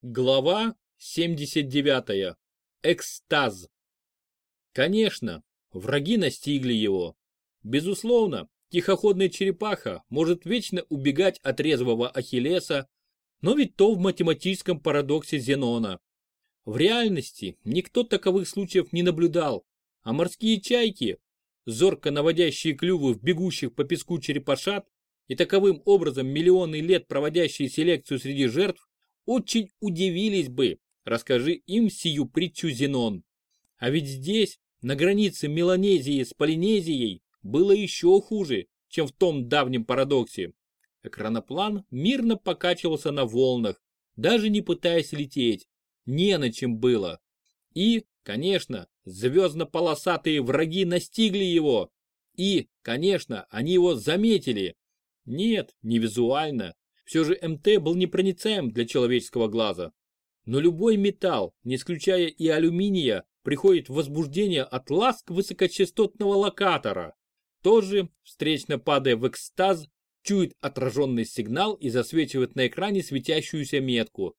Глава 79. Экстаз. Конечно, враги настигли его. Безусловно, тихоходная черепаха может вечно убегать от резвого Ахиллеса, но ведь то в математическом парадоксе Зенона. В реальности никто таковых случаев не наблюдал, а морские чайки, зорко наводящие клювы в бегущих по песку черепашат и таковым образом миллионы лет проводящие селекцию среди жертв, очень удивились бы, расскажи им сию притчу Зенон. А ведь здесь, на границе Меланезии с Полинезией, было еще хуже, чем в том давнем парадоксе. Экраноплан мирно покачивался на волнах, даже не пытаясь лететь. Не на чем было. И, конечно, звездно-полосатые враги настигли его. И, конечно, они его заметили. Нет, не визуально, все же МТ был непроницаем для человеческого глаза. Но любой металл, не исключая и алюминия, приходит в возбуждение от ласк высокочастотного локатора. Тоже, встречно падая в экстаз, чует отраженный сигнал и засвечивает на экране светящуюся метку.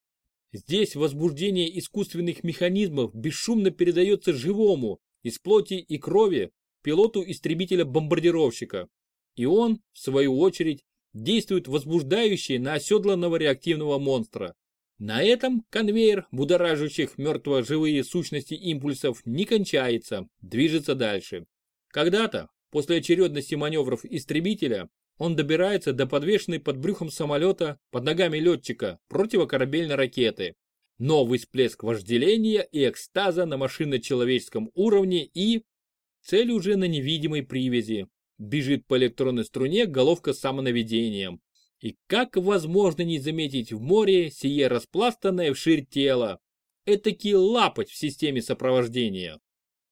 Здесь возбуждение искусственных механизмов бесшумно передается живому, из плоти и крови, пилоту истребителя-бомбардировщика. И он, в свою очередь, действует возбуждающие на оседланного реактивного монстра. На этом конвейер будоражащих мертво-живые сущности импульсов не кончается, движется дальше. Когда-то, после очередности маневров истребителя, он добирается до подвешенной под брюхом самолета под ногами летчика противокорабельной ракеты. Новый всплеск вожделения и экстаза на машинно-человеческом уровне и... Цель уже на невидимой привязи, Бежит по электронной струне головка с самонаведением. И как возможно не заметить в море сие распластанное вширь тело? Этакий лапоть в системе сопровождения.